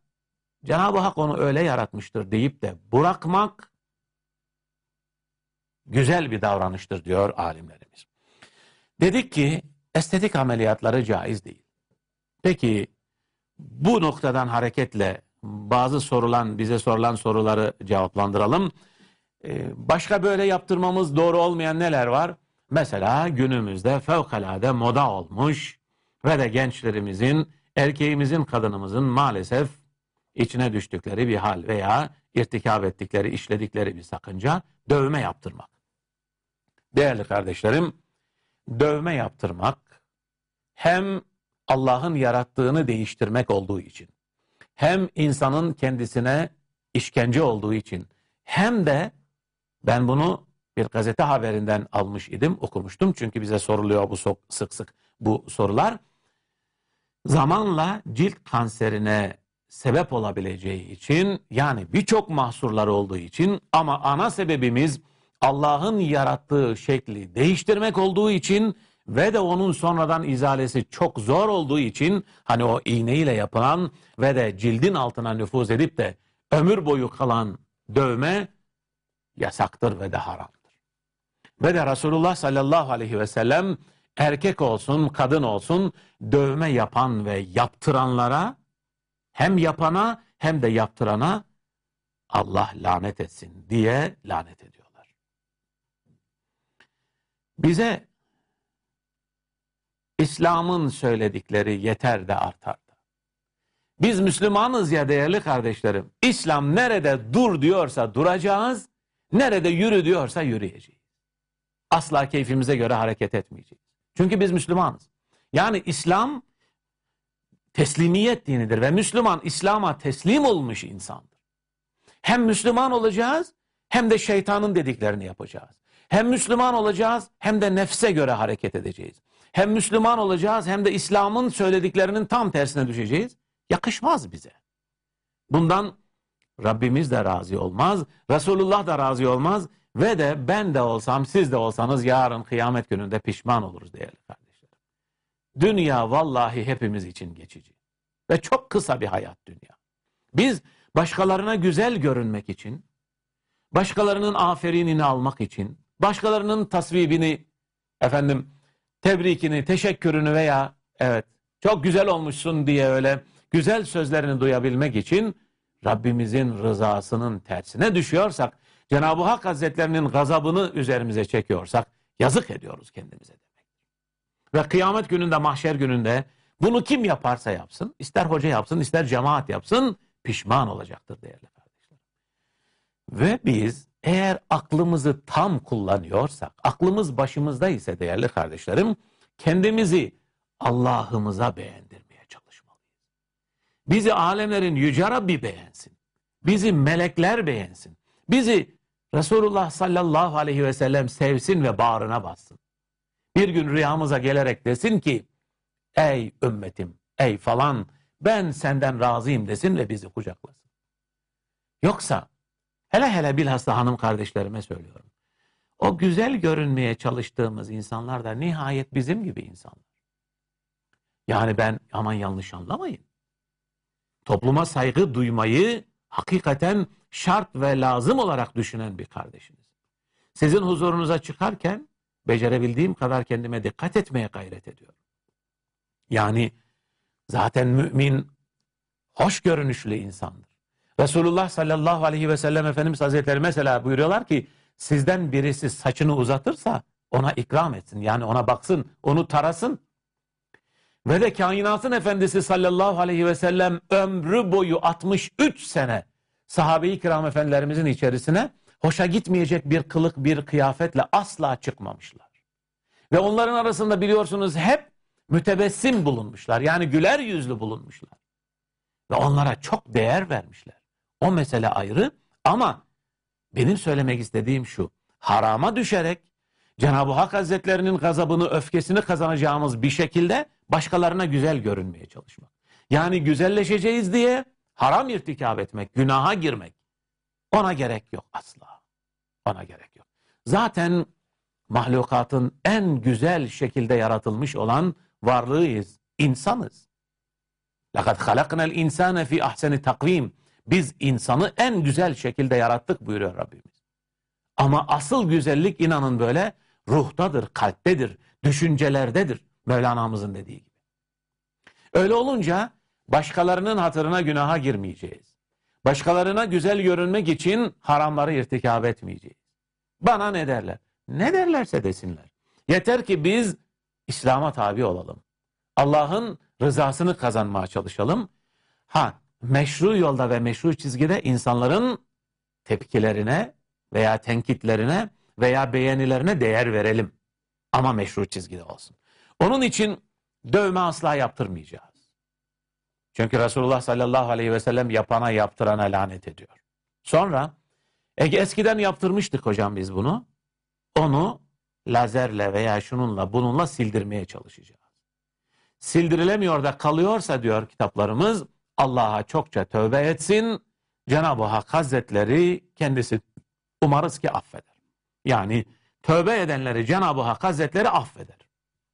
Cenab-ı Hak onu öyle yaratmıştır deyip de bırakmak güzel bir davranıştır diyor alimlerimiz. Dedik ki estetik ameliyatları caiz değil. Peki bu noktadan hareketle bazı sorulan bize sorulan soruları cevaplandıralım. Ee, başka böyle yaptırmamız doğru olmayan neler var? Mesela günümüzde fevkalade moda olmuş ve de gençlerimizin, erkeğimizin, kadınımızın maalesef içine düştükleri bir hal veya irtikap ettikleri, işledikleri bir sakınca dövme yaptırmak. Değerli kardeşlerim, dövme yaptırmak hem Allah'ın yarattığını değiştirmek olduğu için, hem insanın kendisine işkence olduğu için, hem de ben bunu bir gazete haberinden almış idim, okumuştum. Çünkü bize soruluyor bu sık sık bu sorular. Zamanla cilt kanserine sebep olabileceği için yani birçok mahsurlar olduğu için ama ana sebebimiz Allah'ın yarattığı şekli değiştirmek olduğu için ve de onun sonradan izalesi çok zor olduğu için hani o iğneyle yapılan ve de cildin altına nüfuz edip de ömür boyu kalan dövme yasaktır ve de haramdır. Ve de Resulullah sallallahu aleyhi ve sellem erkek olsun kadın olsun dövme yapan ve yaptıranlara hem yapana hem de yaptırana Allah lanet etsin diye lanet ediyorlar. Bize İslam'ın söyledikleri yeter de artar. Biz Müslümanız ya değerli kardeşlerim. İslam nerede dur diyorsa duracağız, nerede yürü diyorsa yürüyeceğiz. Asla keyfimize göre hareket etmeyeceğiz. Çünkü biz Müslümanız. Yani İslam teslimiyet dinidir ve Müslüman İslam'a teslim olmuş insandır. Hem Müslüman olacağız hem de şeytanın dediklerini yapacağız. Hem Müslüman olacağız hem de nefse göre hareket edeceğiz. Hem Müslüman olacağız hem de İslam'ın söylediklerinin tam tersine düşeceğiz. Yakışmaz bize. Bundan Rabbimiz de razı olmaz, Resulullah da razı olmaz ve de ben de olsam siz de olsanız yarın kıyamet gününde pişman oluruz değerli kardeşlerim. Dünya vallahi hepimiz için geçici ve çok kısa bir hayat dünya. Biz başkalarına güzel görünmek için, başkalarının aferinini almak için, başkalarının tasvibini, efendim tebrikini, teşekkürünü veya evet çok güzel olmuşsun diye öyle güzel sözlerini duyabilmek için Rabbimizin rızasının tersine düşüyorsak, Cenab-ı Hak Hazretlerinin gazabını üzerimize çekiyorsak yazık ediyoruz kendimize demek. Ve kıyamet gününde, mahşer gününde bunu kim yaparsa yapsın, ister hoca yapsın, ister cemaat yapsın, pişman olacaktır değerli kardeşler. Ve biz eğer aklımızı tam kullanıyorsak, aklımız başımızda ise değerli kardeşlerim, kendimizi Allah'ımıza beğendirmeye çalışmalıyız. Bizi alemlerin yüce Rabbi beğensin. Bizi melekler beğensin. Bizi Resulullah sallallahu aleyhi ve sellem sevsin ve bağrına bassın. Bir gün rüyamıza gelerek desin ki, ey ümmetim, ey falan ben senden razıyım desin ve bizi kucaklasın. Yoksa Hele hele bilhassa hanım kardeşlerime söylüyorum. O güzel görünmeye çalıştığımız insanlar da nihayet bizim gibi insanlar. Yani ben aman yanlış anlamayın. Topluma saygı duymayı hakikaten şart ve lazım olarak düşünen bir kardeşiniz. Sizin huzurunuza çıkarken becerebildiğim kadar kendime dikkat etmeye gayret ediyorum. Yani zaten mümin hoş görünüşlü insandır. Resulullah sallallahu aleyhi ve sellem Efendimiz Hazretleri mesela buyuruyorlar ki sizden birisi saçını uzatırsa ona ikram etsin. Yani ona baksın, onu tarasın. Ve de kainatın efendisi sallallahu aleyhi ve sellem ömrü boyu 63 sene sahabe-i kiram efendilerimizin içerisine hoşa gitmeyecek bir kılık, bir kıyafetle asla çıkmamışlar. Ve onların arasında biliyorsunuz hep mütebessim bulunmuşlar. Yani güler yüzlü bulunmuşlar. Ve onlara çok değer vermişler. O mesele ayrı ama benim söylemek istediğim şu. Harama düşerek Cenab-ı Hak Hazretlerinin gazabını, öfkesini kazanacağımız bir şekilde başkalarına güzel görünmeye çalışmak. Yani güzelleşeceğiz diye haram irtikap etmek, günaha girmek. Ona gerek yok asla. Ona gerek yok. Zaten mahlukatın en güzel şekilde yaratılmış olan varlığıyız. insanız. لَقَدْ خَلَقْنَا الْاِنْسَانَ فِي اَحْسَنِ takvim. Biz insanı en güzel şekilde yarattık buyuruyor Rabbimiz. Ama asıl güzellik inanın böyle ruhtadır, kalptedir, düşüncelerdedir. Mevlana'mızın dediği gibi. Öyle olunca başkalarının hatırına günaha girmeyeceğiz. Başkalarına güzel görünmek için haramları irtikab etmeyeceğiz. Bana ne derler? Ne derlerse desinler. Yeter ki biz İslam'a tabi olalım. Allah'ın rızasını kazanmaya çalışalım. Ha meşru yolda ve meşru çizgide insanların tepkilerine veya tenkitlerine veya beğenilerine değer verelim. Ama meşru çizgide olsun. Onun için dövme asla yaptırmayacağız. Çünkü Resulullah sallallahu aleyhi ve sellem yapana yaptırana lanet ediyor. Sonra e, eskiden yaptırmıştık hocam biz bunu. Onu lazerle veya şununla bununla sildirmeye çalışacağız. Sildirilemiyor da kalıyorsa diyor kitaplarımız Allah'a çokça tövbe etsin. Cenab-ı Hak Hazretleri kendisi umarız ki affeder. Yani tövbe edenleri Cenab-ı Hak Hazretleri affeder.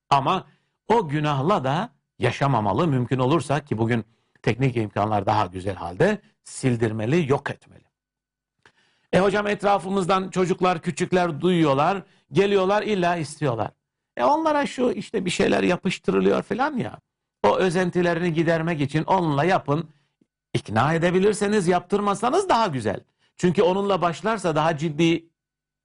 Ama o günahla da yaşamamalı mümkün olursa ki bugün teknik imkanlar daha güzel halde sildirmeli, yok etmeli. E hocam etrafımızdan çocuklar, küçükler duyuyorlar, geliyorlar illa istiyorlar. E onlara şu işte bir şeyler yapıştırılıyor falan ya. O özentilerini gidermek için onunla yapın. İkna edebilirseniz yaptırmasanız daha güzel. Çünkü onunla başlarsa daha ciddi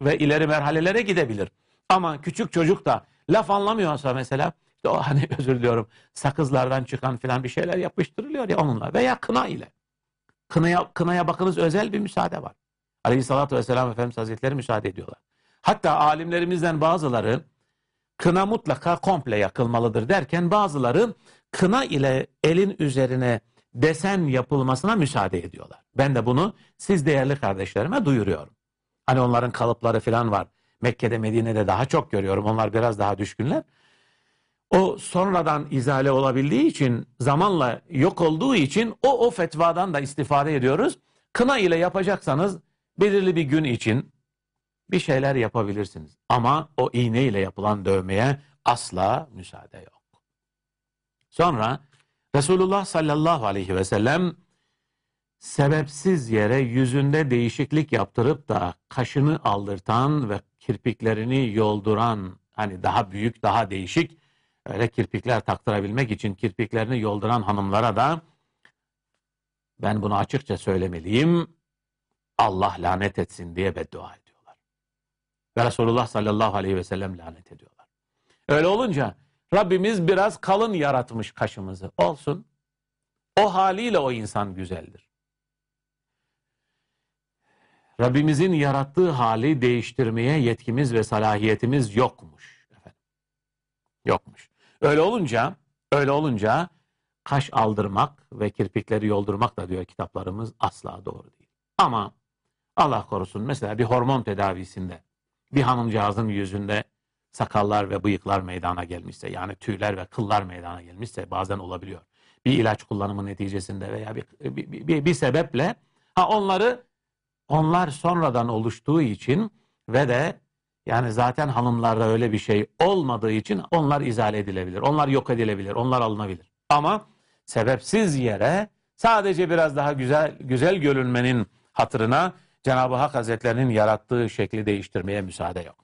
ve ileri merhalelere gidebilir. Ama küçük çocuk da laf anlamıyorsa mesela <laughs> o hani özür diliyorum sakızlardan çıkan filan bir şeyler yapıştırılıyor ya onunla veya kına ile. Kınaya, kınaya bakınız özel bir müsaade var. Aleyhissalatü vesselam Efendimiz Hazretleri müsaade ediyorlar. Hatta alimlerimizden bazıları kına mutlaka komple yakılmalıdır derken bazıları kına ile elin üzerine desen yapılmasına müsaade ediyorlar. Ben de bunu siz değerli kardeşlerime duyuruyorum. Hani onların kalıpları falan var. Mekke'de Medine'de daha çok görüyorum. Onlar biraz daha düşkünler. O sonradan izale olabildiği için zamanla yok olduğu için o o fetvadan da istifade ediyoruz. Kına ile yapacaksanız belirli bir gün için bir şeyler yapabilirsiniz. Ama o iğne ile yapılan dövmeye asla müsaade yok. Sonra Resulullah sallallahu aleyhi ve sellem sebepsiz yere yüzünde değişiklik yaptırıp da kaşını aldırtan ve kirpiklerini yolduran hani daha büyük daha değişik öyle kirpikler taktırabilmek için kirpiklerini yolduran hanımlara da ben bunu açıkça söylemeliyim Allah lanet etsin diye beddua ediyorlar. Ve Resulullah sallallahu aleyhi ve sellem lanet ediyorlar. Öyle olunca Rabbimiz biraz kalın yaratmış kaşımızı. Olsun. O haliyle o insan güzeldir. Rabbimizin yarattığı hali değiştirmeye yetkimiz ve salahiyetimiz yokmuş. Efendim. Yokmuş. Öyle olunca, öyle olunca kaş aldırmak ve kirpikleri yoldurmak da diyor kitaplarımız asla doğru değil. Ama Allah korusun mesela bir hormon tedavisinde bir hanımcağızın yüzünde sakallar ve bıyıklar meydana gelmişse yani tüyler ve kıllar meydana gelmişse bazen olabiliyor. Bir ilaç kullanımı neticesinde veya bir, bir, bir, bir sebeple ha onları onlar sonradan oluştuğu için ve de yani zaten hanımlarda öyle bir şey olmadığı için onlar izale edilebilir. Onlar yok edilebilir. Onlar alınabilir. Ama sebepsiz yere sadece biraz daha güzel güzel görünmenin hatırına Cenab-ı Hak Hazretlerinin yarattığı şekli değiştirmeye müsaade yok.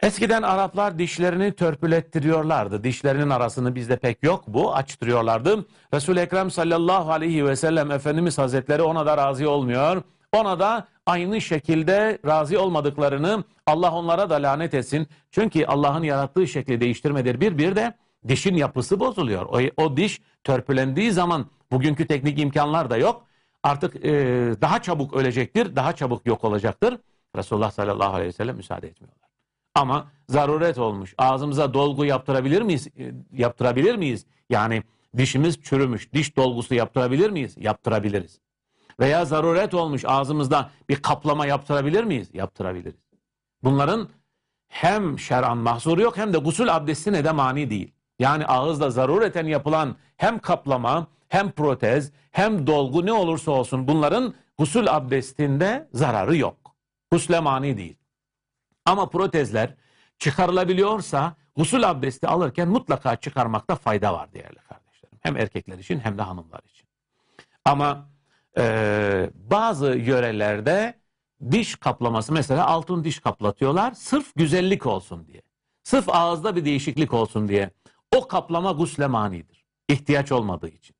Eskiden Araplar dişlerini törpülettiriyorlardı. Dişlerinin arasını bizde pek yok bu. Açtırıyorlardı. Resul-i Ekrem sallallahu aleyhi ve sellem Efendimiz Hazretleri ona da razı olmuyor. Ona da aynı şekilde razı olmadıklarını Allah onlara da lanet etsin. Çünkü Allah'ın yarattığı şekli değiştirmedir. Bir bir de dişin yapısı bozuluyor. O, o diş törpülendiği zaman bugünkü teknik imkanlar da yok. Artık e, daha çabuk ölecektir, daha çabuk yok olacaktır. Resulullah sallallahu aleyhi ve sellem müsaade etmiyorlar. Ama zaruret olmuş. Ağzımıza dolgu yaptırabilir miyiz? E, yaptırabilir miyiz? Yani dişimiz çürümüş. Diş dolgusu yaptırabilir miyiz? Yaptırabiliriz. Veya zaruret olmuş ağzımızda bir kaplama yaptırabilir miyiz? Yaptırabiliriz. Bunların hem şer'an mahzuru yok hem de gusül abdestine de mani değil. Yani ağızda zarureten yapılan hem kaplama hem protez hem dolgu ne olursa olsun bunların gusül abdestinde zararı yok. Gusle mani değil. Ama protezler çıkarılabiliyorsa gusül abdesti alırken mutlaka çıkarmakta fayda var değerli kardeşlerim. Hem erkekler için hem de hanımlar için. Ama e, bazı yörelerde diş kaplaması mesela altın diş kaplatıyorlar sırf güzellik olsun diye. Sırf ağızda bir değişiklik olsun diye. O kaplama gusle manidir. İhtiyaç olmadığı için.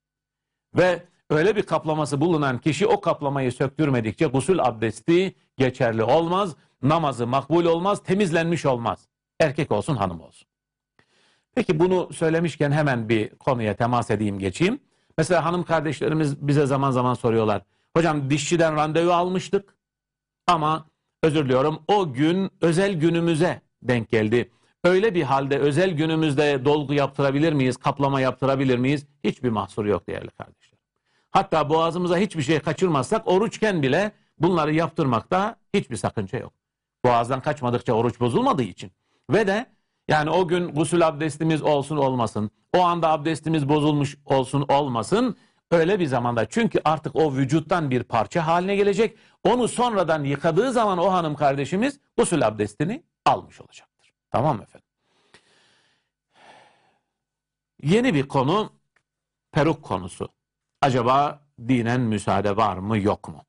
Ve öyle bir kaplaması bulunan kişi o kaplamayı söktürmedikçe gusül abdesti geçerli olmaz, namazı makbul olmaz, temizlenmiş olmaz. Erkek olsun hanım olsun. Peki bunu söylemişken hemen bir konuya temas edeyim geçeyim. Mesela hanım kardeşlerimiz bize zaman zaman soruyorlar. Hocam dişçiden randevu almıştık ama özür diliyorum o gün özel günümüze denk geldi. Öyle bir halde özel günümüzde dolgu yaptırabilir miyiz, kaplama yaptırabilir miyiz? Hiçbir mahsur yok değerli kardeşler. Hatta boğazımıza hiçbir şey kaçırmazsak oruçken bile bunları yaptırmakta hiçbir sakınca yok. Boğazdan kaçmadıkça oruç bozulmadığı için. Ve de yani o gün gusül abdestimiz olsun olmasın, o anda abdestimiz bozulmuş olsun olmasın, öyle bir zamanda çünkü artık o vücuttan bir parça haline gelecek. Onu sonradan yıkadığı zaman o hanım kardeşimiz gusül abdestini almış olacak. Tamam mı efendim? Yeni bir konu peruk konusu. Acaba dinen müsaade var mı yok mu?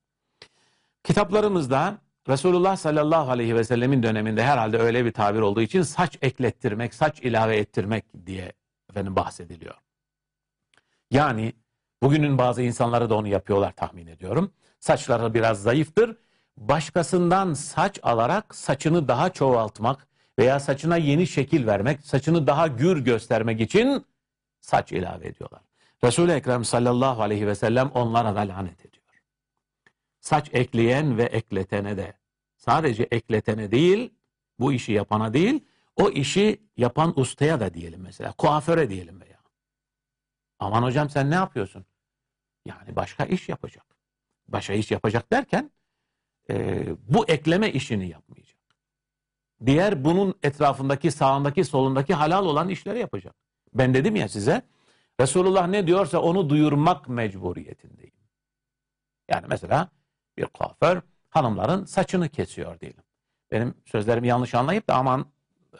Kitaplarımızda Resulullah sallallahu aleyhi ve sellemin döneminde herhalde öyle bir tabir olduğu için saç eklettirmek, saç ilave ettirmek diye efendim bahsediliyor. Yani bugünün bazı insanları da onu yapıyorlar tahmin ediyorum. Saçları biraz zayıftır. Başkasından saç alarak saçını daha çoğaltmak veya saçına yeni şekil vermek, saçını daha gür göstermek için saç ilave ediyorlar. Resul-i Ekrem sallallahu aleyhi ve sellem onlara da lanet ediyor. Saç ekleyen ve ekletene de sadece ekletene değil, bu işi yapana değil, o işi yapan ustaya da diyelim mesela, kuaföre diyelim veya. Aman hocam sen ne yapıyorsun? Yani başka iş yapacak. Başka iş yapacak derken e, bu ekleme işini yapmayacak. Diğer bunun etrafındaki, sağındaki, solundaki halal olan işleri yapacak. Ben dedim ya size, Resulullah ne diyorsa onu duyurmak mecburiyetindeyim. Yani mesela bir kuaför hanımların saçını kesiyor diyelim. Benim sözlerimi yanlış anlayıp da aman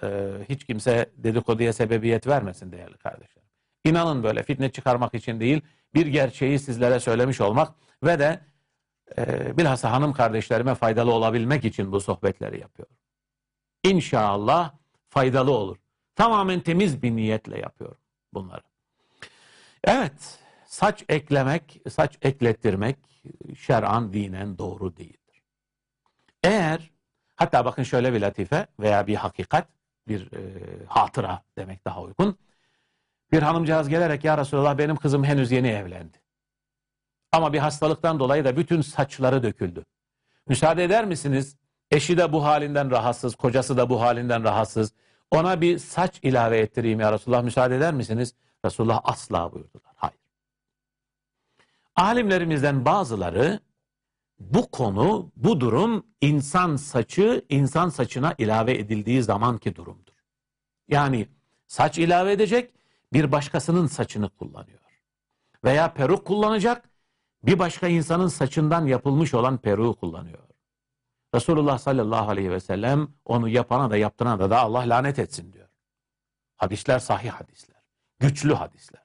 e, hiç kimse dedikoduya sebebiyet vermesin değerli kardeşler. İnanın böyle fitne çıkarmak için değil, bir gerçeği sizlere söylemiş olmak ve de e, bilhassa hanım kardeşlerime faydalı olabilmek için bu sohbetleri yapıyorum. İnşallah faydalı olur. Tamamen temiz bir niyetle yapıyorum bunları. Evet, saç eklemek, saç eklettirmek şer'an dinen doğru değildir. Eğer, hatta bakın şöyle bir latife veya bir hakikat, bir e, hatıra demek daha uygun. Bir hanımcağız gelerek ya Resulallah benim kızım henüz yeni evlendi. Ama bir hastalıktan dolayı da bütün saçları döküldü. Müsaade eder misiniz? Eşi de bu halinden rahatsız, kocası da bu halinden rahatsız. Ona bir saç ilave ettireyim ya Resulullah müsaade eder misiniz? Resulullah asla buyurdular. Hayır. Alimlerimizden bazıları bu konu, bu durum insan saçı, insan saçına ilave edildiği zamanki durumdur. Yani saç ilave edecek, bir başkasının saçını kullanıyor. Veya peruk kullanacak, bir başka insanın saçından yapılmış olan peruğu kullanıyor. Resulullah sallallahu aleyhi ve sellem onu yapana da yaptırana da, da Allah lanet etsin diyor. Hadisler sahih hadisler. Güçlü hadisler.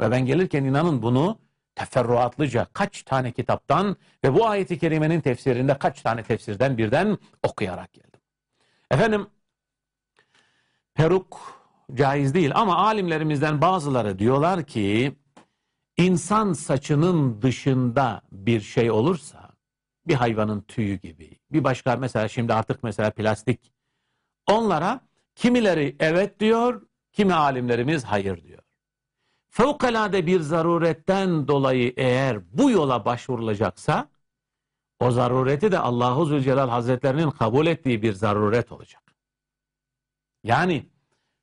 Ve ben gelirken inanın bunu teferruatlıca kaç tane kitaptan ve bu ayeti kerimenin tefsirinde kaç tane tefsirden birden okuyarak geldim. Efendim peruk caiz değil ama alimlerimizden bazıları diyorlar ki insan saçının dışında bir şey olursa bir hayvanın tüyü gibi bir başka mesela şimdi artık mesela plastik onlara kimileri evet diyor kimi alimlerimiz hayır diyor. Fevkalade bir zaruretten dolayı eğer bu yola başvurulacaksa o zarureti de Allahu Zülcelal Hazretlerinin kabul ettiği bir zaruret olacak. Yani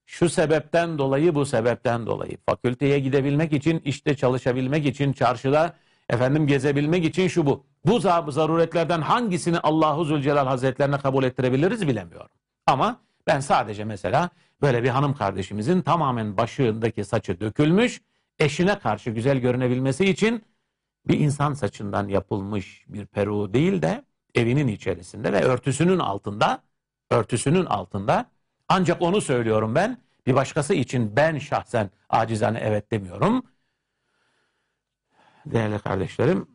şu sebepten dolayı bu sebepten dolayı fakülteye gidebilmek için işte çalışabilmek için çarşıda efendim gezebilmek için şu bu. Bu zaruretlerden hangisini Allahu Zülcelal Hazretlerine kabul ettirebiliriz bilemiyorum. Ama ben sadece mesela böyle bir hanım kardeşimizin tamamen başındaki saçı dökülmüş, eşine karşı güzel görünebilmesi için bir insan saçından yapılmış bir peruğu değil de evinin içerisinde ve örtüsünün altında, örtüsünün altında ancak onu söylüyorum ben. Bir başkası için ben şahsen acizane evet demiyorum. Değerli kardeşlerim,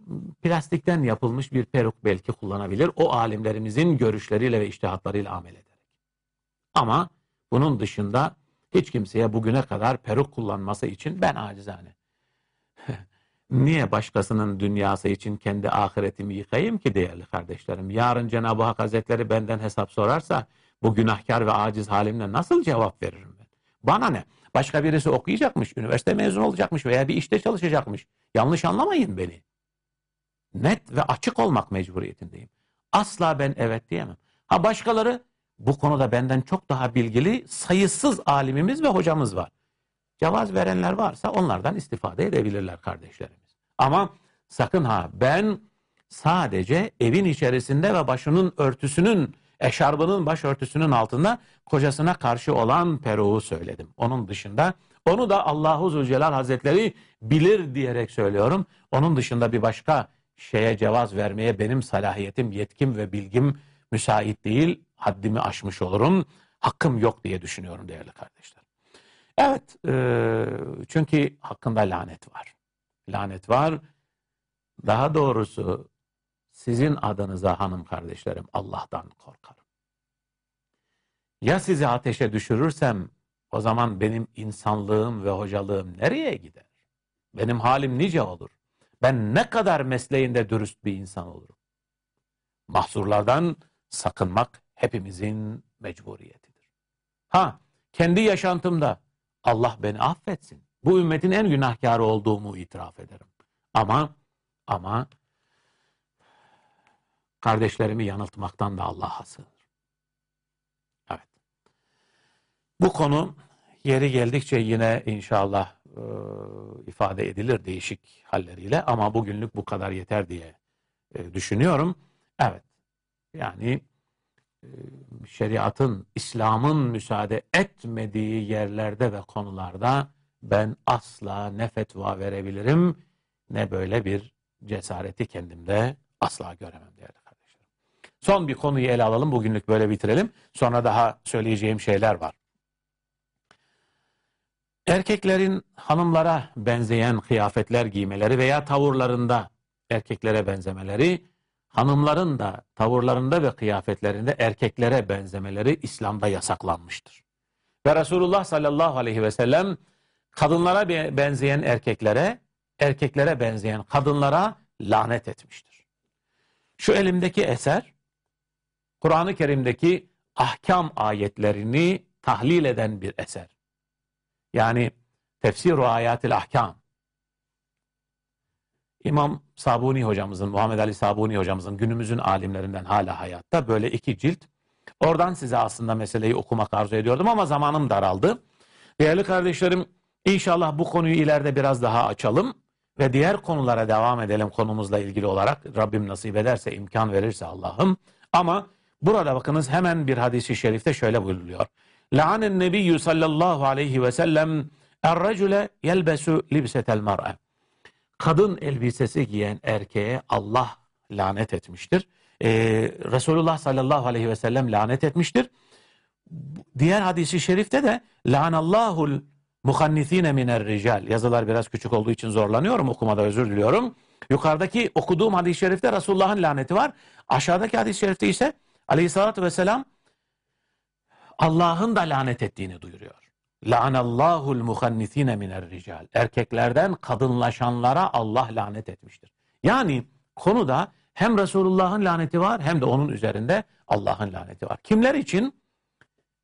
plastikten yapılmış bir peruk belki kullanabilir. O alimlerimizin görüşleriyle ve iştihatlarıyla amel ederek. Ama bunun dışında hiç kimseye bugüne kadar peruk kullanması için ben acizane. <laughs> Niye başkasının dünyası için kendi ahiretimi yıkayayım ki değerli kardeşlerim? Yarın Cenab-ı Hak Hazretleri benden hesap sorarsa bu günahkar ve aciz halimle nasıl cevap veririm ben? Bana ne? Başka birisi okuyacakmış, üniversite mezun olacakmış veya bir işte çalışacakmış. Yanlış anlamayın beni. Net ve açık olmak mecburiyetindeyim. Asla ben evet diyemem. Ha başkaları bu konuda benden çok daha bilgili sayısız alimimiz ve hocamız var. Cevaz verenler varsa onlardan istifade edebilirler kardeşlerimiz. Ama sakın ha ben sadece evin içerisinde ve başının örtüsünün eşarbının başörtüsünün altında kocasına karşı olan peruğu söyledim. Onun dışında onu da Allahu Zülcelal Hazretleri bilir diyerek söylüyorum. Onun dışında bir başka şeye cevaz vermeye benim salahiyetim, yetkim ve bilgim müsait değil. Haddimi aşmış olurum. Hakkım yok diye düşünüyorum değerli kardeşler. Evet, e, çünkü hakkında lanet var. Lanet var. Daha doğrusu sizin adınıza hanım kardeşlerim Allah'tan korkarım. Ya sizi ateşe düşürürsem o zaman benim insanlığım ve hocalığım nereye gider? Benim halim nice olur? Ben ne kadar mesleğinde dürüst bir insan olurum? Mahzurlardan sakınmak hepimizin mecburiyetidir. Ha, kendi yaşantımda Allah beni affetsin. Bu ümmetin en günahkarı olduğumu itiraf ederim. Ama ama kardeşlerimi yanıltmaktan da Allah'a sığınırım. Evet. Bu konu yeri geldikçe yine inşallah e, ifade edilir değişik halleriyle ama bugünlük bu kadar yeter diye e, düşünüyorum. Evet. Yani şeriatın, İslam'ın müsaade etmediği yerlerde ve konularda ben asla ne fetva verebilirim ne böyle bir cesareti kendimde asla göremem değerli kardeşlerim. Son bir konuyu ele alalım. Bugünlük böyle bitirelim. Sonra daha söyleyeceğim şeyler var. Erkeklerin hanımlara benzeyen kıyafetler giymeleri veya tavırlarında erkeklere benzemeleri, hanımların da tavırlarında ve kıyafetlerinde erkeklere benzemeleri İslam'da yasaklanmıştır. Ve Resulullah sallallahu aleyhi ve sellem kadınlara benzeyen erkeklere, erkeklere benzeyen kadınlara lanet etmiştir. Şu elimdeki eser, Kur'an-ı Kerim'deki ahkam ayetlerini tahlil eden bir eser. Yani tefsir-u ayatil ahkam. İmam Sabuni hocamızın, Muhammed Ali Sabuni hocamızın günümüzün alimlerinden hala hayatta böyle iki cilt. Oradan size aslında meseleyi okumak arzu ediyordum ama zamanım daraldı. Değerli kardeşlerim inşallah bu konuyu ileride biraz daha açalım ve diğer konulara devam edelim konumuzla ilgili olarak. Rabbim nasip ederse, imkan verirse Allah'ım. Ama burada bakınız hemen bir hadisi şerifte şöyle buyuruluyor. La'anen nebiyyü sallallahu aleyhi ve sellem er-recule yelbesu libsetel mar'e. Kadın elbisesi giyen erkeğe Allah lanet etmiştir. Ee, Resulullah sallallahu aleyhi ve sellem lanet etmiştir. Diğer hadisi şerifte de la'anallahul muhannisine miner rical. Yazılar biraz küçük olduğu için zorlanıyorum okumada özür diliyorum. Yukarıdaki okuduğum hadis-i şerifte Resulullah'ın laneti var. Aşağıdaki hadis-i şerifte ise aleyhissalatü vesselam Allah'ın da lanet ettiğini duyuruyor. La'anallahul muhannisine miner rical. Erkeklerden kadınlaşanlara Allah lanet etmiştir. Yani konuda hem Resulullah'ın laneti var hem de onun üzerinde Allah'ın laneti var. Kimler için?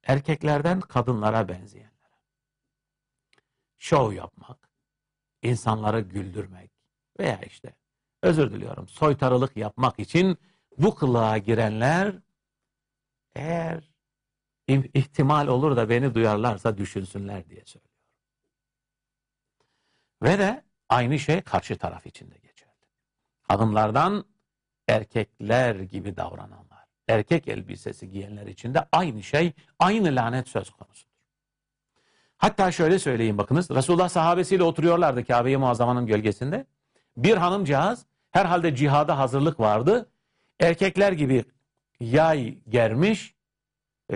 Erkeklerden kadınlara benzeyenlere. Şov yapmak, insanları güldürmek veya işte özür diliyorum soytarılık yapmak için bu kılığa girenler eğer ihtimal olur da beni duyarlarsa düşünsünler diye söylüyorum. Ve de aynı şey karşı taraf için de geçerli. Hanımlardan erkekler gibi davrananlar, erkek elbisesi giyenler için de aynı şey, aynı lanet söz konusudur. Hatta şöyle söyleyeyim bakınız, Resulullah sahabesiyle oturuyorlardı Kabe-i Muazzama'nın gölgesinde. Bir hanımcağız, herhalde cihada hazırlık vardı, erkekler gibi yay germiş,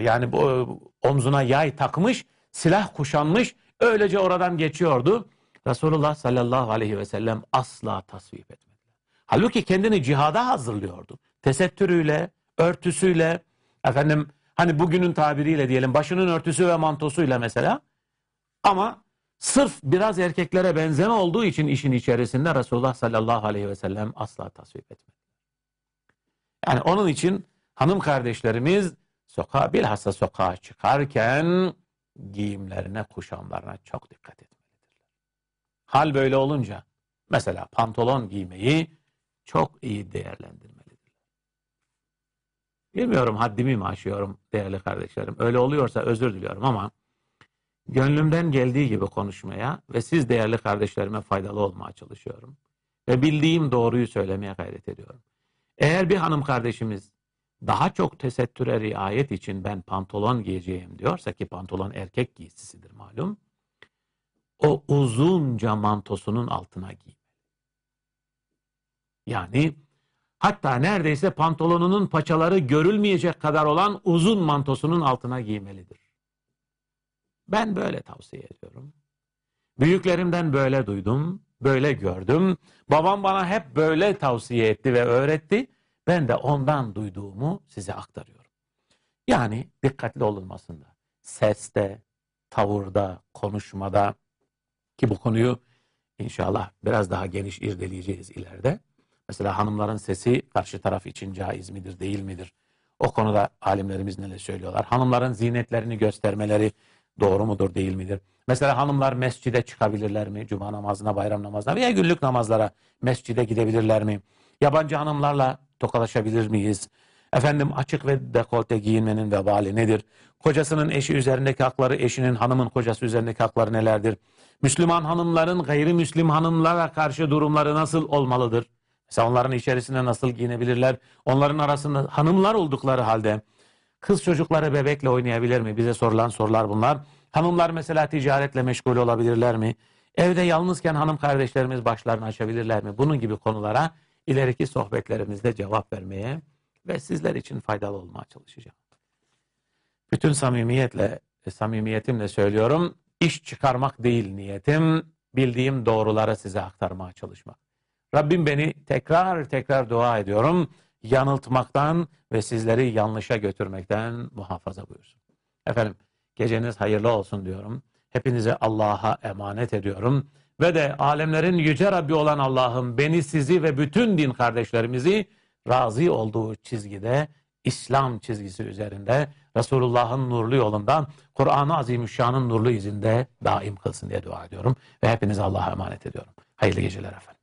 yani bu, omzuna yay takmış, silah kuşanmış, öylece oradan geçiyordu. Resulullah sallallahu aleyhi ve sellem asla tasvip etmediler. Halbuki kendini cihada hazırlıyordu. Tesettürüyle, örtüsüyle, efendim hani bugünün tabiriyle diyelim başının örtüsü ve mantosuyla mesela. Ama sırf biraz erkeklere benzeme olduğu için işin içerisinde Resulullah sallallahu aleyhi ve sellem asla tasvip etmedi. Yani onun için hanım kardeşlerimiz sokağa bilhassa sokağa çıkarken giyimlerine, kuşamlarına çok dikkat etmelidirler. Hal böyle olunca mesela pantolon giymeyi çok iyi değerlendirmelidirler. Bilmiyorum haddimi mi aşıyorum değerli kardeşlerim. Öyle oluyorsa özür diliyorum ama gönlümden geldiği gibi konuşmaya ve siz değerli kardeşlerime faydalı olmaya çalışıyorum. Ve bildiğim doğruyu söylemeye gayret ediyorum. Eğer bir hanım kardeşimiz daha çok tesettüre riayet için ben pantolon giyeceğim diyorsa ki pantolon erkek giysisidir malum. O uzunca mantosunun altına giy. Yani hatta neredeyse pantolonunun paçaları görülmeyecek kadar olan uzun mantosunun altına giymelidir. Ben böyle tavsiye ediyorum. Büyüklerimden böyle duydum, böyle gördüm. Babam bana hep böyle tavsiye etti ve öğretti. Ben de ondan duyduğumu size aktarıyorum. Yani dikkatli olunmasında, seste, tavırda, konuşmada ki bu konuyu inşallah biraz daha geniş irdeleyeceğiz ileride. Mesela hanımların sesi karşı taraf için caiz midir, değil midir? O konuda alimlerimiz neler söylüyorlar? Hanımların zinetlerini göstermeleri doğru mudur, değil midir? Mesela hanımlar mescide çıkabilirler mi? Cuma namazına, bayram namazına veya günlük namazlara mescide gidebilirler mi? Yabancı hanımlarla tokalaşabilir miyiz? Efendim açık ve dekolte giyinmenin vebali nedir? Kocasının eşi üzerindeki hakları, eşinin hanımın kocası üzerindeki hakları nelerdir? Müslüman hanımların gayrimüslim hanımlara karşı durumları nasıl olmalıdır? Mesela onların içerisinde nasıl giyinebilirler? Onların arasında hanımlar oldukları halde kız çocukları bebekle oynayabilir mi? Bize sorulan sorular bunlar. Hanımlar mesela ticaretle meşgul olabilirler mi? Evde yalnızken hanım kardeşlerimiz başlarını açabilirler mi? Bunun gibi konulara ileriki sohbetlerimizde cevap vermeye ve sizler için faydalı olmaya çalışacağım. Bütün samimiyetle, samimiyetimle söylüyorum. İş çıkarmak değil niyetim, bildiğim doğruları size aktarmaya çalışmak. Rabbim beni tekrar tekrar dua ediyorum yanıltmaktan ve sizleri yanlışa götürmekten muhafaza buyursun. Efendim geceniz hayırlı olsun diyorum. Hepinize Allah'a emanet ediyorum. Ve de alemlerin yüce Rabbi olan Allah'ım beni sizi ve bütün din kardeşlerimizi razı olduğu çizgide İslam çizgisi üzerinde Resulullah'ın nurlu yolundan Kur'an-ı Azimüşşan'ın nurlu izinde daim kılsın diye dua ediyorum. Ve hepinize Allah'a emanet ediyorum. Hayırlı geceler efendim.